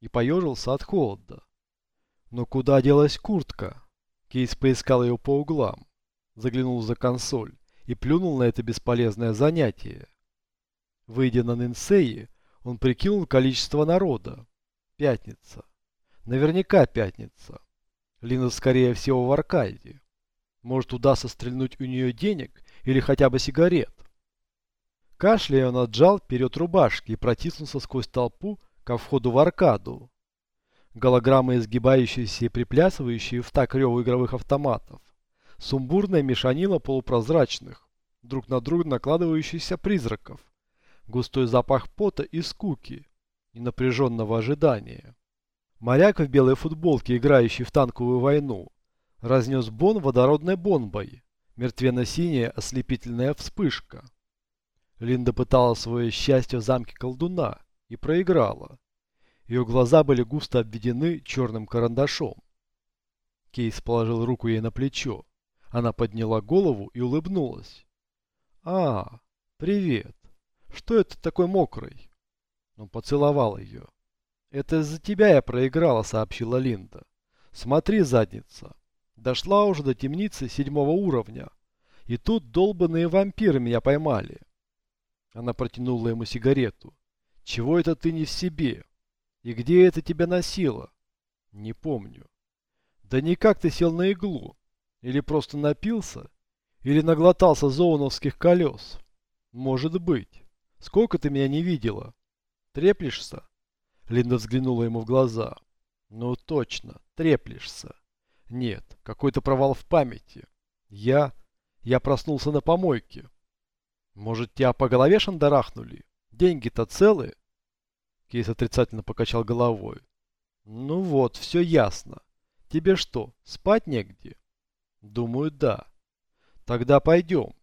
и поежился от холода. Но куда делась куртка? Кейс поискал ее по углам, заглянул за консоль и плюнул на это бесполезное занятие. Выйдя на Нинсеи, он прикинул количество народа. Пятница. Наверняка пятница. Лина, скорее всего, в Аркадии. Может, удастся стрельнуть у нее денег или хотя бы сигарет. Кашляя, он отжал вперед рубашки и протиснулся сквозь толпу ко входу в аркаду. Голограммы, изгибающиеся и приплясывающие в так реву игровых автоматов. Сумбурная мешанина полупрозрачных, друг на друга накладывающихся призраков. Густой запах пота и скуки, и напряженного ожидания. Моряк в белой футболке, играющий в танковую войну, разнес бон водородной бомбой. Мертвенно-синяя ослепительная вспышка. Линда пыталась свое счастье в замке колдуна и проиграла. Ее глаза были густо обведены черным карандашом. Кейс положил руку ей на плечо. Она подняла голову и улыбнулась. «А, привет. Что это такой мокрый?» Он поцеловал ее. «Это из-за тебя я проиграла», — сообщила Линда. «Смотри, задница. Дошла уже до темницы седьмого уровня. И тут долбанные вампиры меня поймали». Она протянула ему сигарету. «Чего это ты не в себе? И где это тебя носило?» «Не помню». «Да никак ты сел на иглу. Или просто напился? Или наглотался зоуновских колес? Может быть. Сколько ты меня не видела? Треплешься?» Линда взглянула ему в глаза. «Ну точно, треплешься. Нет, какой-то провал в памяти. Я... я проснулся на помойке. Может, тебя по голове шандарахнули? Деньги-то целые?» Кейс отрицательно покачал головой. «Ну вот, все ясно. Тебе что, спать негде?» «Думаю, да. Тогда пойдем».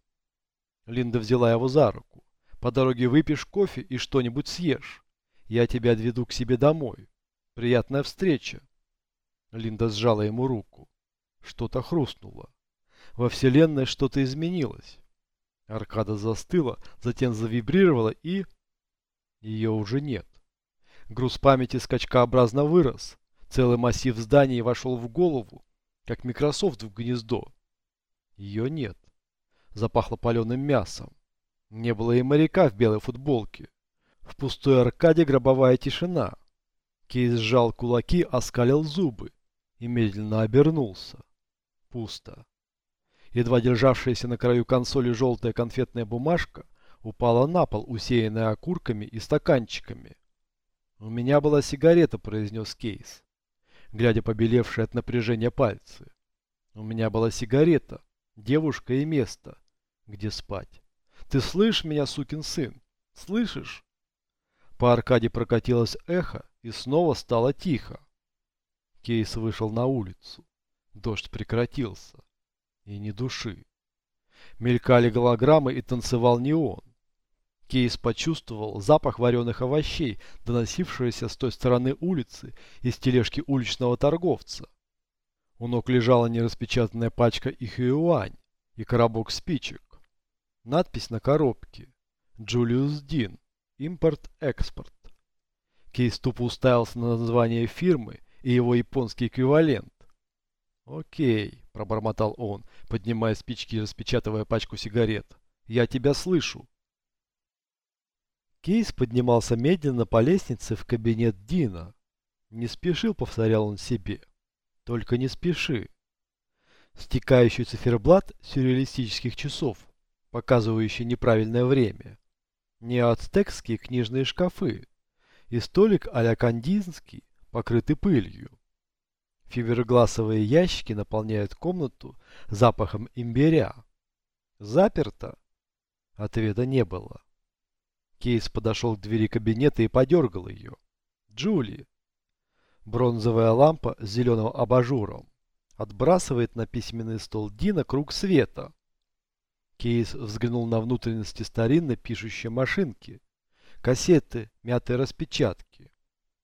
Линда взяла его за руку. «По дороге выпьешь кофе и что-нибудь съешь. Я тебя отведу к себе домой. Приятная встреча». Линда сжала ему руку. Что-то хрустнуло. Во вселенной что-то изменилось. Аркада застыла, затем завибрировала и... Ее уже нет. Груз памяти скачкообразно вырос. Целый массив зданий вошел в голову, как Microsoft в гнездо. Ее нет. Запахло паленым мясом. Не было и моряка в белой футболке. В пустой аркаде гробовая тишина. Кейс сжал кулаки, оскалил зубы и медленно обернулся. Пусто. Едва державшаяся на краю консоли желтая конфетная бумажка упала на пол, усеянная окурками и стаканчиками. «У меня была сигарета», — произнес Кейс, глядя побелевшие от напряжения пальцы. «У меня была сигарета, девушка и место, где спать. Ты слышишь меня, сукин сын? Слышишь?» По аркаде прокатилось эхо, и снова стало тихо. Кейс вышел на улицу. Дождь прекратился. И ни души. Мелькали голограммы и танцевал неон. Кейс почувствовал запах вареных овощей, доносившегося с той стороны улицы из тележки уличного торговца. У ног лежала нераспечатанная пачка ихюань и коробок спичек. Надпись на коробке. Джулиус Дин. Импорт-экспорт. Кейс тупо уставился на название фирмы и его японский эквивалент. «Окей», – пробормотал он, поднимая спички и распечатывая пачку сигарет. «Я тебя слышу». Кейс поднимался медленно по лестнице в кабинет Дина. «Не спешил», – повторял он себе. «Только не спеши». Стекающий циферблат сюрреалистических часов, показывающий неправильное время не ацтекские книжные шкафы и столик а-ля кандинский, покрытый пылью. Фибергласовые ящики наполняют комнату запахом имбиря. Заперто? Ответа не было. Кейс подошел к двери кабинета и подергал ее. Джули. Бронзовая лампа с зеленым абажуром отбрасывает на письменный стол Дина круг света. Кейс взглянул на внутренности старинной пишущей машинки. Кассеты, мятые распечатки.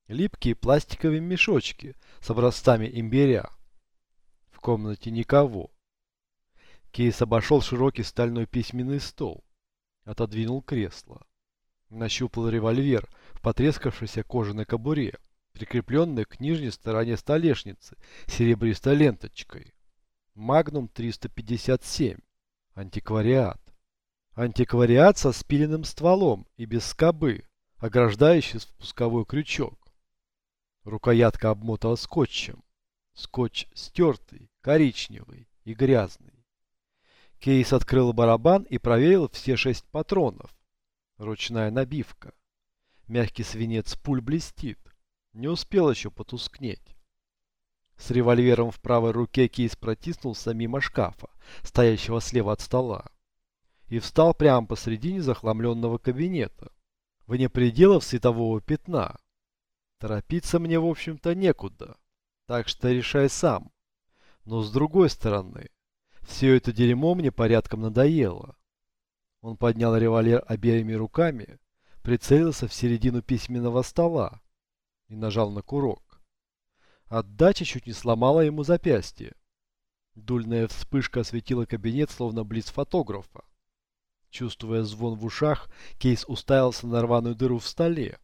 Липкие пластиковые мешочки с образцами имбиря. В комнате никого. Кейс обошел широкий стальной письменный стол. Отодвинул кресло. Нащупал револьвер в потрескавшейся кожаной кобуре прикрепленный к нижней стороне столешницы серебристой ленточкой. Магнум 357. Антиквариат. Антиквариат со спиленным стволом и без скобы, ограждающий спусковой крючок. Рукоятка обмотана скотчем. Скотч стертый, коричневый и грязный. Кейс открыл барабан и проверил все шесть патронов. Ручная набивка. Мягкий свинец пуль блестит. Не успел еще потускнеть. С револьвером в правой руке Кейс протиснулся мимо шкафа, стоящего слева от стола, и встал прямо посредине захламленного кабинета, вне пределов светового пятна. Торопиться мне, в общем-то, некуда, так что решай сам. Но с другой стороны, все это дерьмо мне порядком надоело. Он поднял револьвер обеими руками прицелился в середину письменного стола и нажал на курок. Отдача чуть не сломала ему запястье. Дульная вспышка осветила кабинет, словно близ фотографа. Чувствуя звон в ушах, Кейс уставился на рваную дыру в столе.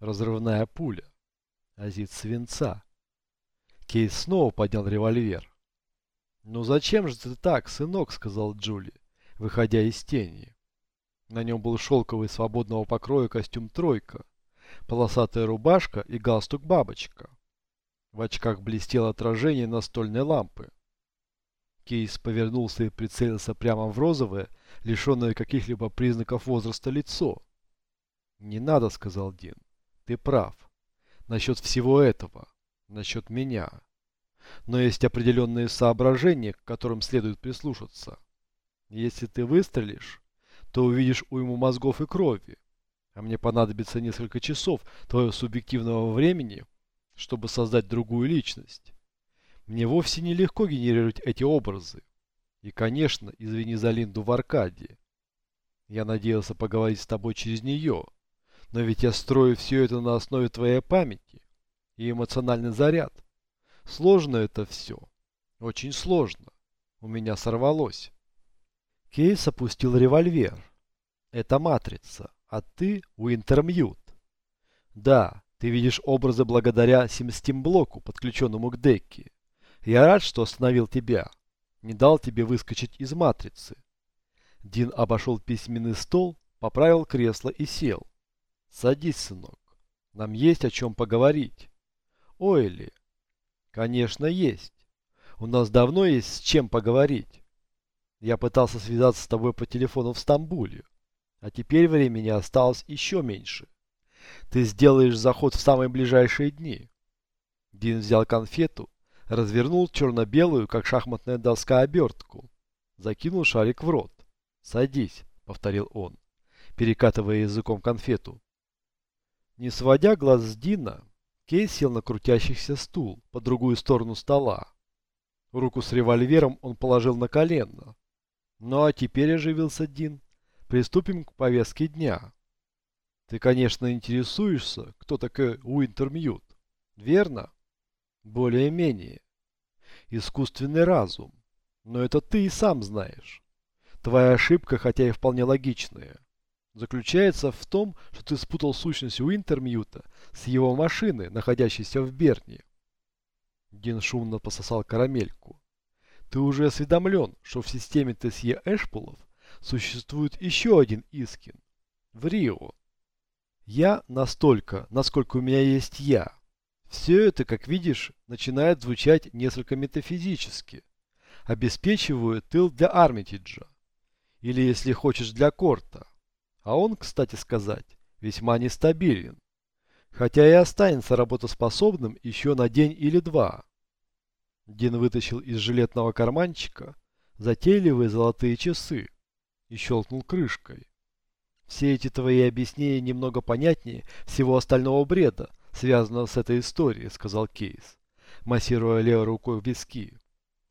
Разрывная пуля. Азит свинца. Кейс снова поднял револьвер. «Ну зачем же ты так, сынок?» — сказал Джули, выходя из тени. На нем был шелковый свободного покроя костюм «тройка», полосатая рубашка и галстук-бабочка. В очках блестело отражение настольной лампы. Кейс повернулся и прицелился прямо в розовое, лишенное каких-либо признаков возраста лицо. «Не надо», — сказал Дин. «Ты прав. Насчет всего этого. Насчет меня. Но есть определенные соображения, к которым следует прислушаться. Если ты выстрелишь, то увидишь уйму мозгов и крови. А мне понадобится несколько часов твоего субъективного времени, чтобы создать другую личность. Мне вовсе не легко генерировать эти образы. И, конечно, извини за Линду в Аркадии. Я надеялся поговорить с тобой через нее. Но ведь я строю все это на основе твоей памяти и эмоциональный заряд. Сложно это все. Очень сложно. У меня сорвалось. Кейс опустил револьвер. Это матрица, а ты Уинтермьют. Да, ты видишь образы благодаря симстим-блоку, подключенному к Декке. Я рад, что остановил тебя. Не дал тебе выскочить из матрицы. Дин обошел письменный стол, поправил кресло и сел. Садись, сынок. Нам есть о чем поговорить. Ойли. Конечно, есть. У нас давно есть с чем поговорить. Я пытался связаться с тобой по телефону в Стамбуле. А теперь времени осталось еще меньше. Ты сделаешь заход в самые ближайшие дни. Дин взял конфету, развернул черно-белую, как шахматная доска, обертку. Закинул шарик в рот. «Садись», — повторил он, перекатывая языком конфету. Не сводя глаз с Дина, Кей сел на крутящийся стул по другую сторону стола. Руку с револьвером он положил на колено, ну а теперь оживился Дин. Приступим к повестке дня. Ты, конечно, интересуешься, кто такой Уинтермьют, верно? Более-менее. Искусственный разум. Но это ты и сам знаешь. Твоя ошибка, хотя и вполне логичная, заключается в том, что ты спутал сущность Уинтермьюта с его машины, находящейся в Берне. Дин шумно пососал карамельку. Ты уже осведомлен, что в системе ТСЕ Эшпулов существует еще один Искин. В Рио. Я настолько, насколько у меня есть я. Все это, как видишь, начинает звучать несколько метафизически. Обеспечиваю тыл для Армитиджа. Или, если хочешь, для Корта. А он, кстати сказать, весьма нестабилен. Хотя и останется работоспособным еще на день или два. Дин вытащил из жилетного карманчика затейливые золотые часы и щелкнул крышкой. Все эти твои объяснения немного понятнее всего остального бреда, связанного с этой историей, сказал Кейс, массируя левой рукой в виски.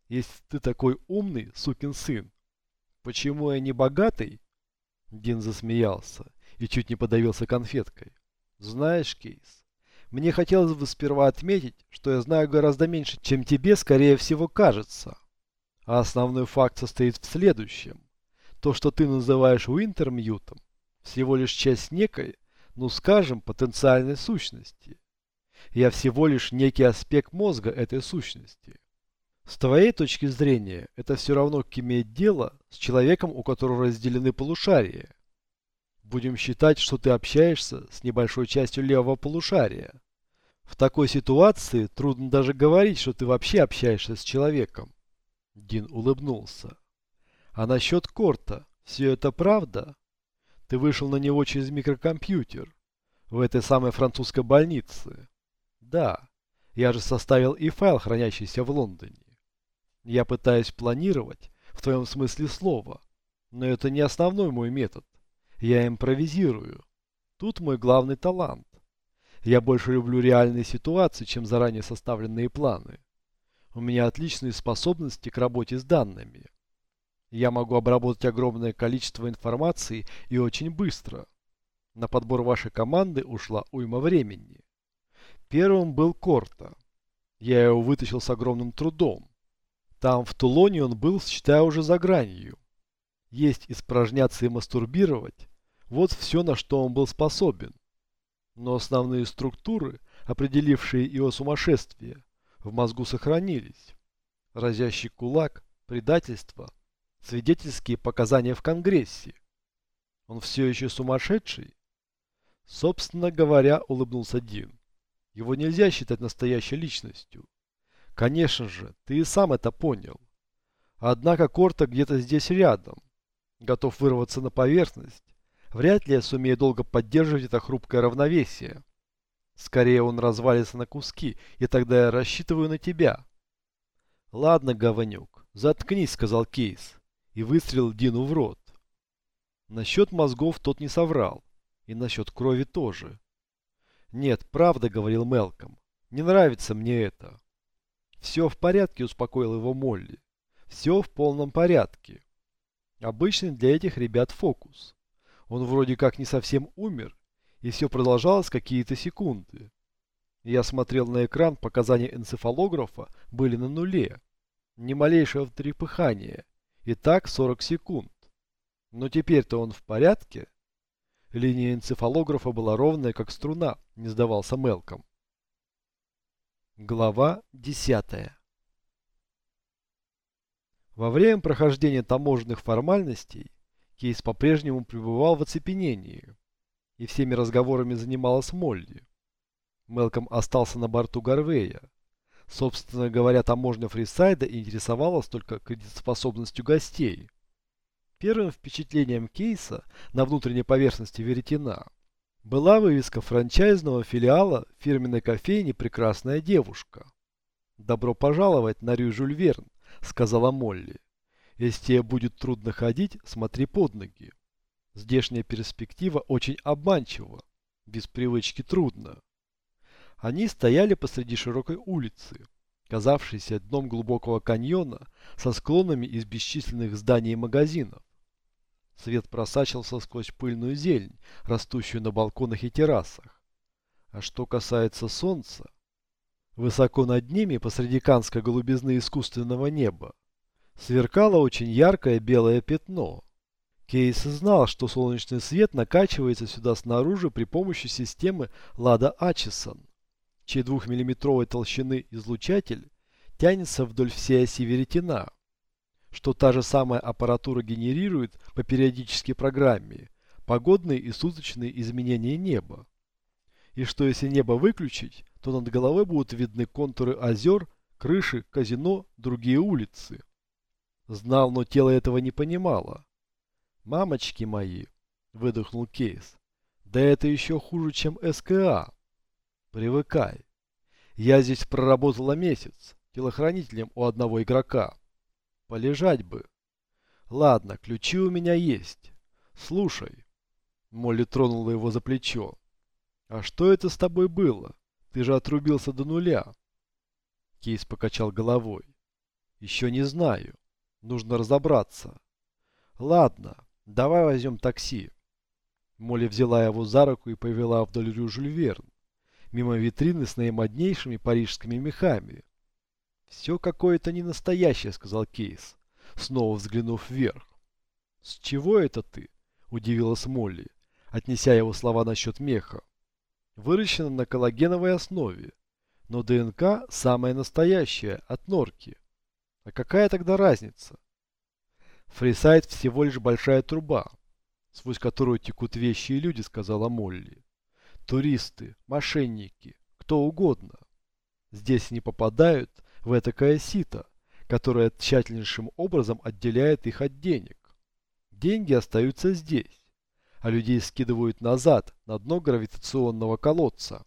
Если ты такой умный, сукин сын, почему я не богатый? Дин засмеялся и чуть не подавился конфеткой. Знаешь, Кейс, мне хотелось бы сперва отметить, что я знаю гораздо меньше, чем тебе, скорее всего, кажется. А основной факт состоит в следующем. То, что ты называешь Уинтермьютом, всего лишь часть некой, ну скажем, потенциальной сущности. Я всего лишь некий аспект мозга этой сущности. С твоей точки зрения, это все равно как иметь дело с человеком, у которого разделены полушария. Будем считать, что ты общаешься с небольшой частью левого полушария. В такой ситуации трудно даже говорить, что ты вообще общаешься с человеком. Дин улыбнулся. А насчет Корта, все это правда? Ты вышел на него через микрокомпьютер. В этой самой французской больнице. Да, я же составил и файл, хранящийся в Лондоне. Я пытаюсь планировать, в твоем смысле слова. Но это не основной мой метод. Я импровизирую. Тут мой главный талант. Я больше люблю реальные ситуации, чем заранее составленные планы. У меня отличные способности к работе с данными. Я могу обработать огромное количество информации и очень быстро. На подбор вашей команды ушла уйма времени. Первым был Корта. Я его вытащил с огромным трудом. Там, в Тулоне, он был, считая уже за гранью. Есть, испражняться и мастурбировать – вот все, на что он был способен. Но основные структуры, определившие его сумасшествие, в мозгу сохранились. Разящий кулак, предательство, свидетельские показания в Конгрессе. Он все еще сумасшедший? Собственно говоря, улыбнулся Дин. Его нельзя считать настоящей личностью. Конечно же, ты и сам это понял. Однако Корта где-то здесь рядом. Готов вырваться на поверхность. Вряд ли я сумею долго поддерживать это хрупкое равновесие. Скорее он развалится на куски, и тогда я рассчитываю на тебя. Ладно, говнюк, заткнись, сказал Кейс, и выстрелил Дину в рот. Насчет мозгов тот не соврал, и насчет крови тоже. Нет, правда, говорил Мелком, не нравится мне это. Все в порядке, успокоил его Молли. Все в полном порядке. Обычный для этих ребят фокус. Он вроде как не совсем умер, и все продолжалось какие-то секунды. Я смотрел на экран, показания энцефалографа были на нуле. Ни малейшего трепыхания. И так 40 секунд. Но теперь-то он в порядке? Линия энцефалографа была ровная, как струна, не сдавался Мелком. Глава 10 Во время прохождения таможенных формальностей Кейс по-прежнему пребывал в оцепенении, и всеми разговорами занималась Молли. Мелком остался на борту Гарвея. Собственно говоря, таможня Фрисайда интересовалась только кредитоспособностью гостей. Первым впечатлением Кейса на внутренней поверхности веретена была вывеска франчайзного филиала фирменной кофейни «Прекрасная девушка». «Добро пожаловать на Рю Жюль Верн», — сказала Молли. «Если тебе будет трудно ходить, смотри под ноги. Здешняя перспектива очень обманчива. Без привычки трудно». Они стояли посреди широкой улицы, казавшейся дном глубокого каньона со склонами из бесчисленных зданий и магазинов. Свет просачивался сквозь пыльную зелень, растущую на балконах и террасах. А что касается солнца, высоко над ними, посреди канской голубизны искусственного неба, сверкало очень яркое белое пятно. Кейс знал, что солнечный свет накачивается сюда снаружи при помощи системы Лада Ачесон, чей двухмиллиметровой толщины излучатель тянется вдоль всей оси веретена что та же самая аппаратура генерирует по периодической программе погодные и суточные изменения неба. И что если небо выключить, то над головой будут видны контуры озер, крыши, казино, другие улицы. Знал, но тело этого не понимало. «Мамочки мои!» – выдохнул Кейс. «Да это еще хуже, чем СКА!» «Привыкай. Я здесь проработала месяц, телохранителем у одного игрока. Полежать бы. Ладно, ключи у меня есть. Слушай. Молли тронула его за плечо. А что это с тобой было? Ты же отрубился до нуля. Кейс покачал головой. Еще не знаю. Нужно разобраться. Ладно, давай возьмем такси. Молли взяла его за руку и повела вдоль Рю Верн, мимо витрины с наимоднейшими парижскими мехами, «Все какое-то не настоящее», — сказал Кейс, снова взглянув вверх. «С чего это ты?» — удивилась Молли, отнеся его слова насчет меха. Выращена на коллагеновой основе, но ДНК самая настоящая, от норки. А какая тогда разница? Фрисайд всего лишь большая труба, сквозь которую текут вещи и люди, сказала Молли. Туристы, мошенники, кто угодно. Здесь не попадают в этакое сито, которое тщательнейшим образом отделяет их от денег. Деньги остаются здесь, а людей скидывают назад, на дно гравитационного колодца.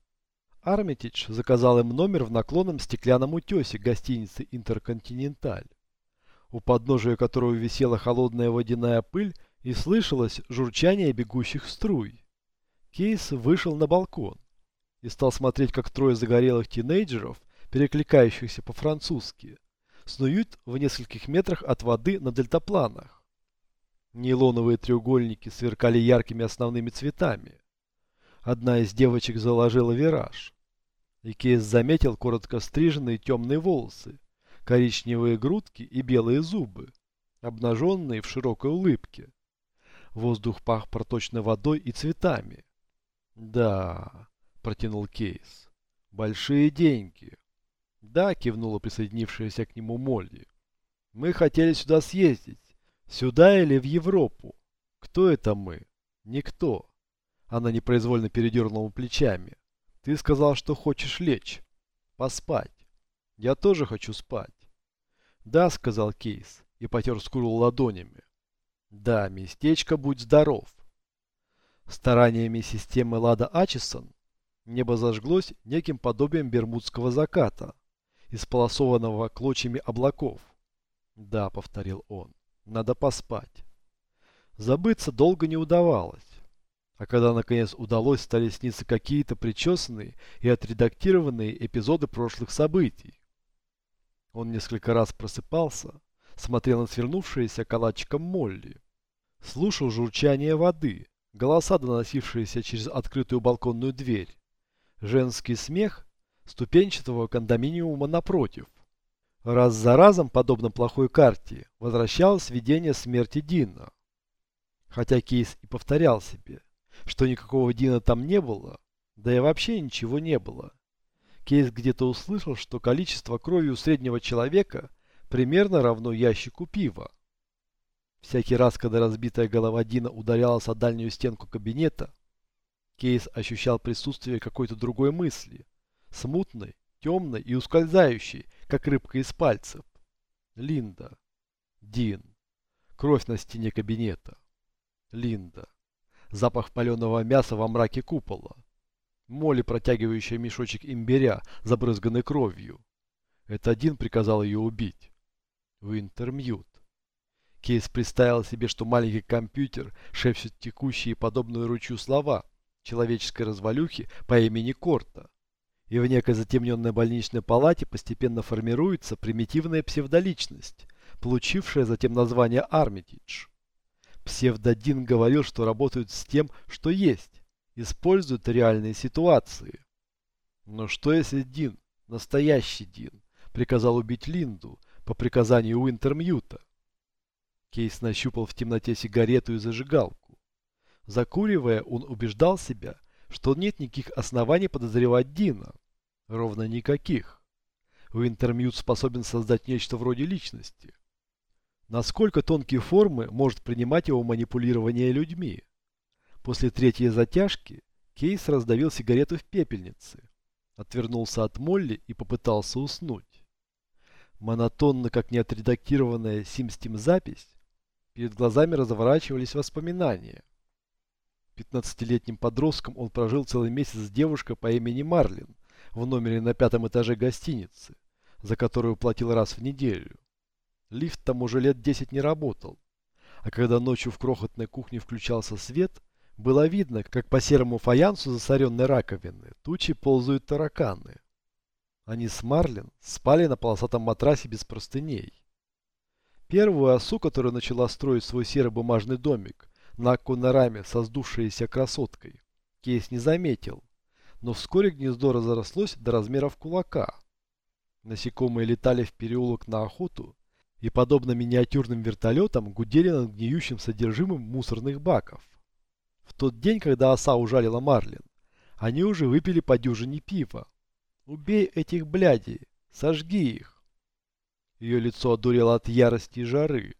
Армитидж заказал им номер в наклонном стеклянном утесе гостиницы «Интерконтиненталь», у подножия которого висела холодная водяная пыль и слышалось журчание бегущих струй. Кейс вышел на балкон и стал смотреть, как трое загорелых тинейджеров, перекликающихся по-французски, снуют в нескольких метрах от воды на дельтапланах. Нейлоновые треугольники сверкали яркими основными цветами. Одна из девочек заложила вираж. И Кейс заметил коротко стриженные темные волосы, коричневые грудки и белые зубы, обнаженные в широкой улыбке. Воздух пах проточной водой и цветами. «Да», — протянул Кейс, — «большие деньги». «Да», — кивнула присоединившаяся к нему Молли. «Мы хотели сюда съездить. Сюда или в Европу? Кто это мы? Никто». Она непроизвольно передернула плечами. Ты сказал, что хочешь лечь. Поспать. Я тоже хочу спать. Да, сказал Кейс и потер скулу ладонями. Да, местечко, будь здоров. Стараниями системы Лада Ачисон небо зажглось неким подобием бермудского заката, исполосованного клочьями облаков. Да, повторил он, надо поспать. Забыться долго не удавалось. А когда наконец удалось, стали сниться какие-то причесанные и отредактированные эпизоды прошлых событий. Он несколько раз просыпался, смотрел на свернувшееся калачиком Молли, слушал журчание воды, голоса, доносившиеся через открытую балконную дверь, женский смех ступенчатого кондоминиума напротив. Раз за разом, подобно плохой карте, возвращалось видение смерти Дина. Хотя Кейс и повторял себе – что никакого Дина там не было, да и вообще ничего не было. Кейс где-то услышал, что количество крови у среднего человека примерно равно ящику пива. Всякий раз, когда разбитая голова Дина ударялась о дальнюю стенку кабинета, Кейс ощущал присутствие какой-то другой мысли, смутной, темной и ускользающей, как рыбка из пальцев. Линда. Дин. Кровь на стене кабинета. Линда запах паленого мяса во мраке купола. Молли, протягивающая мешочек имбиря, забрызганный кровью. Это один приказал ее убить. Винтермьют. Кейс представил себе, что маленький компьютер шепчет текущие подобные ручью слова человеческой развалюхи по имени Корта. И в некой затемненной больничной палате постепенно формируется примитивная псевдоличность, получившая затем название Армитидж. Псевдодин говорил, что работают с тем, что есть, используют реальные ситуации. Но что если Дин, настоящий Дин, приказал убить Линду по приказанию Уинтермьюта? Кейс нащупал в темноте сигарету и зажигалку. Закуривая, он убеждал себя, что нет никаких оснований подозревать Дина. Ровно никаких. Уинтермьют способен создать нечто вроде личности. Насколько тонкие формы может принимать его манипулирование людьми? После третьей затяжки Кейс раздавил сигарету в пепельнице, отвернулся от Молли и попытался уснуть. Монотонно, как неотредактированная Симстим запись, перед глазами разворачивались воспоминания. Пятнадцатилетним подростком он прожил целый месяц с девушкой по имени Марлин в номере на пятом этаже гостиницы, за которую платил раз в неделю. Лифт там уже лет 10 не работал. А когда ночью в крохотной кухне включался свет, было видно, как по серому фаянсу засоренной раковины тучи ползают тараканы. Они с Марлин спали на полосатом матрасе без простыней. Первую осу, которая начала строить свой серый бумажный домик на оконной раме со сдувшейся красоткой, Кейс не заметил, но вскоре гнездо разрослось до размеров кулака. Насекомые летали в переулок на охоту, и, подобно миниатюрным вертолетам, гудели над гниющим содержимым мусорных баков. В тот день, когда оса ужалила Марлин, Они уже выпили по дюжине пива. Убей этих блядей, сожги их. Ее лицо одурело от ярости и жары.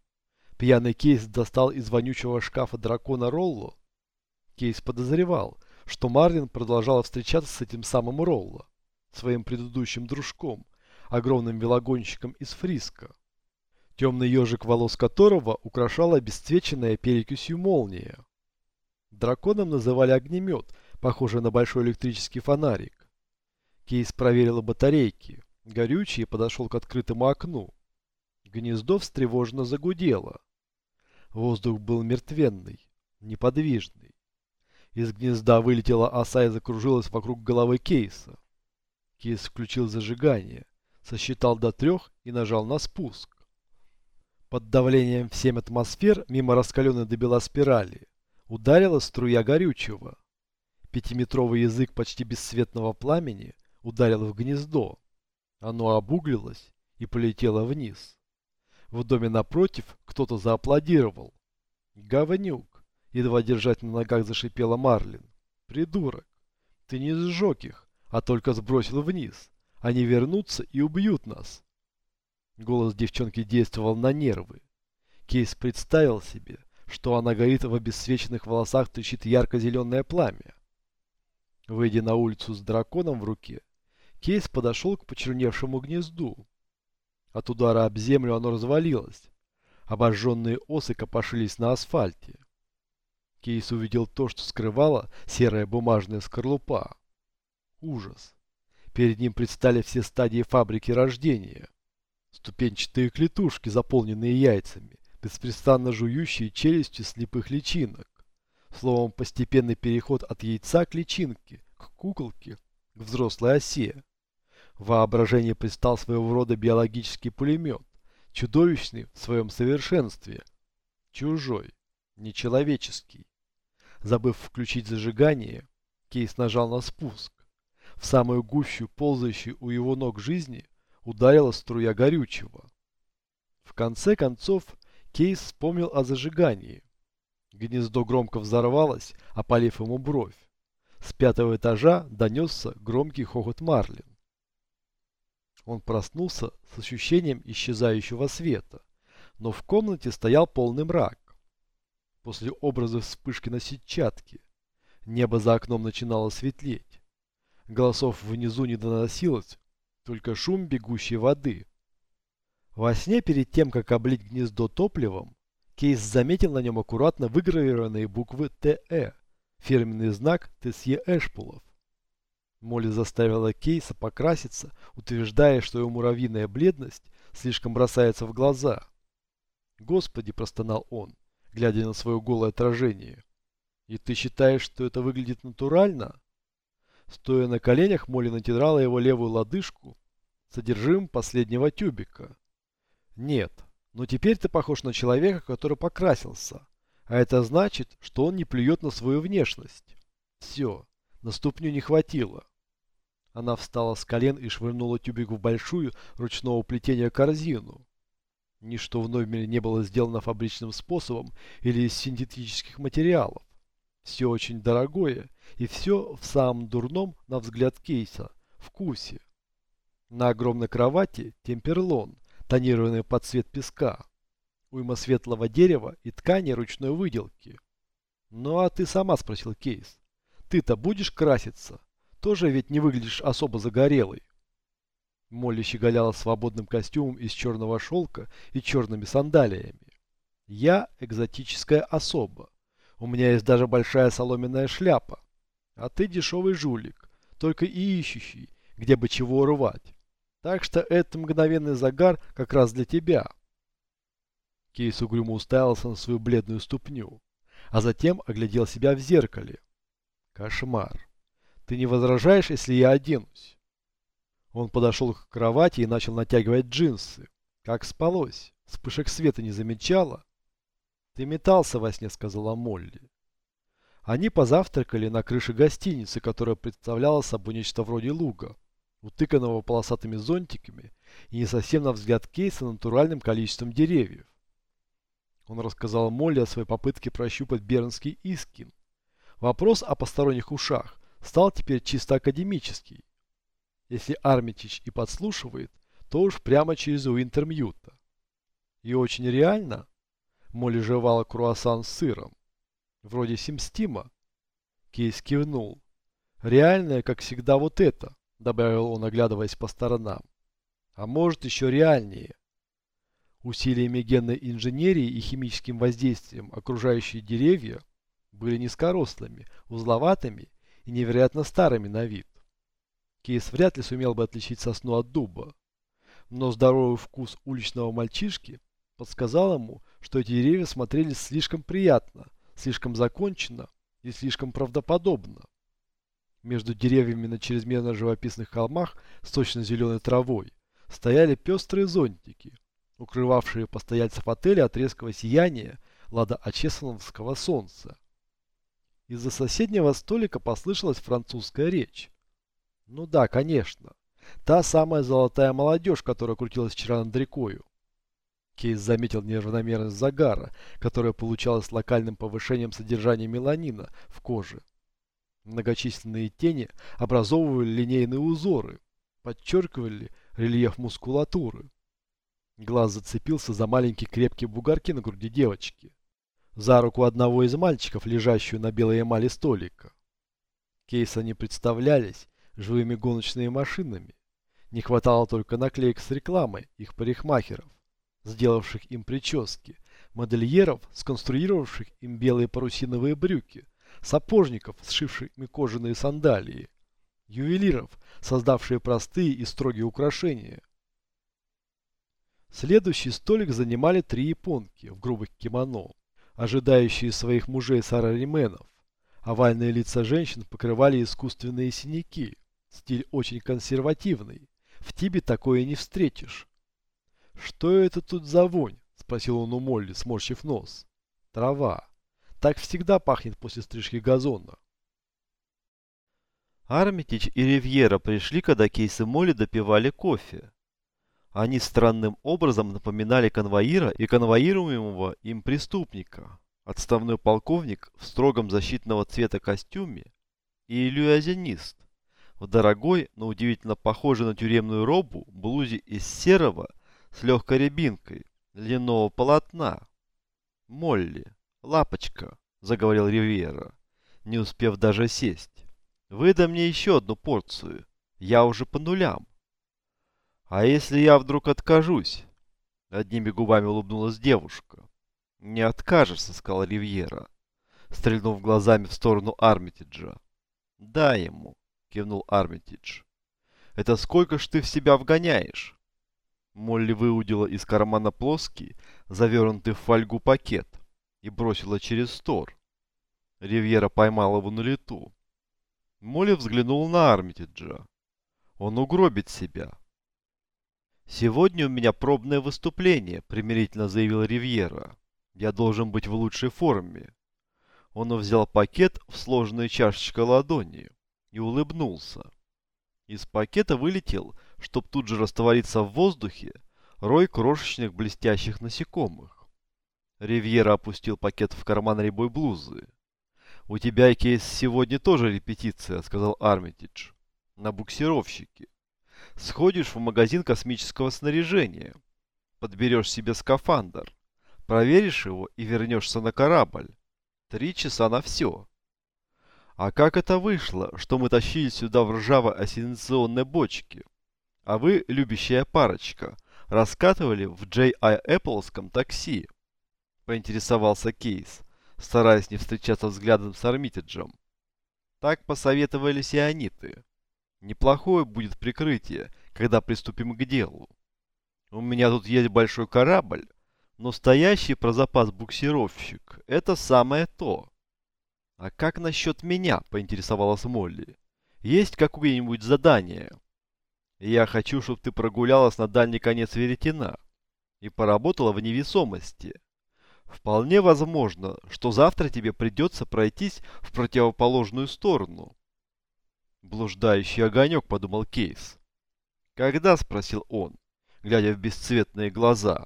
Пьяный Кейс достал из вонючего шкафа дракона Ролло. Кейс подозревал, что Марлин продолжала встречаться с этим самым Ролло, своим предыдущим дружком, огромным велогонщиком из Фриска. Темный ежик волос которого украшала обесцвеченная перекисью молния. Драконом называли огнемет, похожий на большой электрический фонарик. Кейс проверил батарейки. Горючий подошел к открытому окну. Гнездо встревоженно загудело. Воздух был мертвенный, неподвижный. Из гнезда вылетела оса и закружилась вокруг головы Кейса. Кейс включил зажигание, сосчитал до трех и нажал на спуск. Под давлением в 7 атмосфер мимо раскаленной до бела спирали ударила струя горючего. Пятиметровый язык почти бесцветного пламени ударил в гнездо. Оно обуглилось и полетело вниз. В доме напротив кто-то зааплодировал. «Говнюк!» — едва держать на ногах зашипела Марлин. «Придурок! Ты не сжег их, а только сбросил вниз. Они вернутся и убьют нас!» Голос девчонки действовал на нервы. Кейс представил себе, что она горит в обесцвеченных волосах трещит ярко-зеленое пламя. Выйдя на улицу с драконом в руке, Кейс подошел к почерневшему гнезду. От удара об землю оно развалилось. Обожженные осы копошились на асфальте. Кейс увидел то, что скрывала серая бумажная скорлупа. Ужас. Перед ним предстали все стадии фабрики рождения. Ступенчатые клетушки, заполненные яйцами, беспрестанно жующие челюстью слепых личинок. Словом, постепенный переход от яйца к личинке, к куколке, к взрослой осе. В воображении предстал своего рода биологический пулемет, чудовищный в своем совершенстве. Чужой, нечеловеческий. Забыв включить зажигание, Кейс нажал на спуск. В самую гущу, ползающей у его ног жизни, ударила струя горючего. В конце концов, Кейс вспомнил о зажигании. Гнездо громко взорвалось, опалив ему бровь. С пятого этажа донесся громкий хохот Марлин. Он проснулся с ощущением исчезающего света, но в комнате стоял полный мрак. После образа вспышки на сетчатке небо за окном начинало светлеть. Голосов внизу не доносилось, только шум бегущей воды. Во сне перед тем, как облить гнездо топливом, Кейс заметил на нем аккуратно выгравированные буквы ТЭ, фирменный знак ТСЕ Эшпулов. Молли заставила Кейса покраситься, утверждая, что его муравьиная бледность слишком бросается в глаза. «Господи!» – простонал он, глядя на свое голое отражение. «И ты считаешь, что это выглядит натурально?» Стоя на коленях, Молли натирала его левую лодыжку содержимым последнего тюбика. «Нет, но теперь ты похож на человека, который покрасился, а это значит, что он не плюет на свою внешность. Все, на ступню не хватило». Она встала с колен и швырнула тюбик в большую ручного плетения корзину. Ничто в номере не было сделано фабричным способом или из синтетических материалов. Все очень дорогое и все в самом дурном, на взгляд Кейса, вкусе. На огромной кровати темперлон, тонированный под цвет песка. Уйма светлого дерева и ткани ручной выделки. «Ну а ты сама?» – спросил Кейс. «Ты-то будешь краситься?» тоже ведь не выглядишь особо загорелой. Молли щеголяла свободным костюмом из черного шелка и черными сандалиями. Я экзотическая особа. У меня есть даже большая соломенная шляпа. А ты дешевый жулик, только и ищущий, где бы чего рвать. Так что этот мгновенный загар как раз для тебя. Кейс угрюмо уставился на свою бледную ступню, а затем оглядел себя в зеркале. Кошмар. Ты не возражаешь, если я оденусь?» Он подошел к кровати и начал натягивать джинсы. Как спалось? Вспышек света не замечала? «Ты метался во сне», — сказала Молли. Они позавтракали на крыше гостиницы, которая представляла собой нечто вроде луга, утыканного полосатыми зонтиками и не совсем на взгляд Кейса натуральным количеством деревьев. Он рассказал Молли о своей попытке прощупать бернский искин. Вопрос о посторонних ушах стал теперь чисто академический. Если Армитич и подслушивает, то уж прямо через Уинтермьюта. И очень реально, Молли жевала круассан с сыром. Вроде Симстима. Кейс кивнул. Реальное, как всегда, вот это, добавил он, оглядываясь по сторонам. А может еще реальнее. Усилиями генной инженерии и химическим воздействием окружающие деревья были низкорослыми, узловатыми и невероятно старыми на вид. Кейс вряд ли сумел бы отличить сосну от дуба. Но здоровый вкус уличного мальчишки подсказал ему, что эти деревья смотрелись слишком приятно, слишком законченно и слишком правдоподобно. Между деревьями на чрезмерно живописных холмах с сочно-зеленой травой стояли пестрые зонтики, укрывавшие постояльцев отеля от резкого сияния ладоочесановского солнца. Из-за соседнего столика послышалась французская речь. Ну да, конечно. Та самая золотая молодежь, которая крутилась вчера над рекою. Кейс заметил неравномерность загара, которая получалась локальным повышением содержания меланина в коже. Многочисленные тени образовывали линейные узоры, подчеркивали рельеф мускулатуры. Глаз зацепился за маленькие крепкие бугорки на груди девочки. За руку одного из мальчиков, лежащую на белой эмали столика. Кейс они представлялись живыми гоночными машинами. Не хватало только наклеек с рекламой их парикмахеров сделавших им прически, модельеров, сконструировавших им белые парусиновые брюки, сапожников, сшивших им кожаные сандалии, ювелиров, создавшие простые и строгие украшения. Следующий столик занимали три японки в грубых кимоно, ожидающие своих мужей-сарарименов. Овальные лица женщин покрывали искусственные синяки. Стиль очень консервативный. В Тибе такое не встретишь. «Что это тут за вонь?» – спросил он у Молли, сморщив нос. «Трава. Так всегда пахнет после стрижки газона». Армитич и Ривьера пришли, когда Кейс и Молли допивали кофе. Они странным образом напоминали конвоира и конвоируемого им преступника. Отставной полковник в строгом защитного цвета костюме и иллюзионист в дорогой, но удивительно похожей на тюремную робу, блузе из серого с легкой рябинкой льняного полотна. «Молли, лапочка», — заговорил Ривьера, не успев даже сесть, — «выдай мне еще одну порцию, я уже по нулям». «А если я вдруг откажусь?» Одними губами улыбнулась девушка. «Не откажешься», — сказал Ривьера, стрельнув глазами в сторону Армитиджа. «Дай ему», — кивнул Армитидж. «Это сколько ж ты в себя вгоняешь?» Молли выудила из кармана плоский, завернутый в фольгу пакет и бросила через стор. Ривьера поймал его на лету. Молли взглянул на Армитиджа. Он угробит себя. «Сегодня у меня пробное выступление», — примирительно заявил Ривьера. «Я должен быть в лучшей форме». Он взял пакет в сложенной чашечкой ладони и улыбнулся. Из пакета вылетел чтобы тут же раствориться в воздухе, рой крошечных блестящих насекомых. Ривьера опустил пакет в карман рябой блузы. «У тебя, Кейс, сегодня тоже репетиция», — сказал Армитидж. «На буксировщике. Сходишь в магазин космического снаряжения, подберешь себе скафандр, проверишь его и вернешься на корабль. Три часа на все». А как это вышло, что мы тащили сюда в ржаво-осенционной бочке? А вы, любящая парочка, раскатывали в J.I. Appleском такси? Поинтересовался Кейс, стараясь не встречаться взглядом с Армитеджем. Так посоветовали сиониты. Неплохое будет прикрытие, когда приступим к делу. У меня тут есть большой корабль, но стоящий про запас буксировщик – это самое то. А как насчет меня, поинтересовалась Молли. Есть какое-нибудь задание? Я хочу, чтобы ты прогулялась на дальний конец веретена и поработала в невесомости. Вполне возможно, что завтра тебе придется пройтись в противоположную сторону. Блуждающий огонек, подумал Кейс. Когда? спросил он, глядя в бесцветные глаза.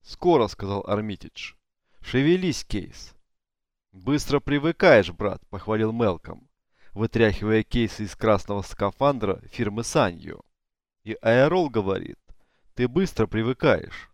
Скоро, сказал Армитидж. Шевелись, Кейс. Быстро привыкаешь, брат, похвалил Мелком. вытряхивая кейсы из красного скафандра фирмы Санью. И Аэрол говорит, ты быстро привыкаешь.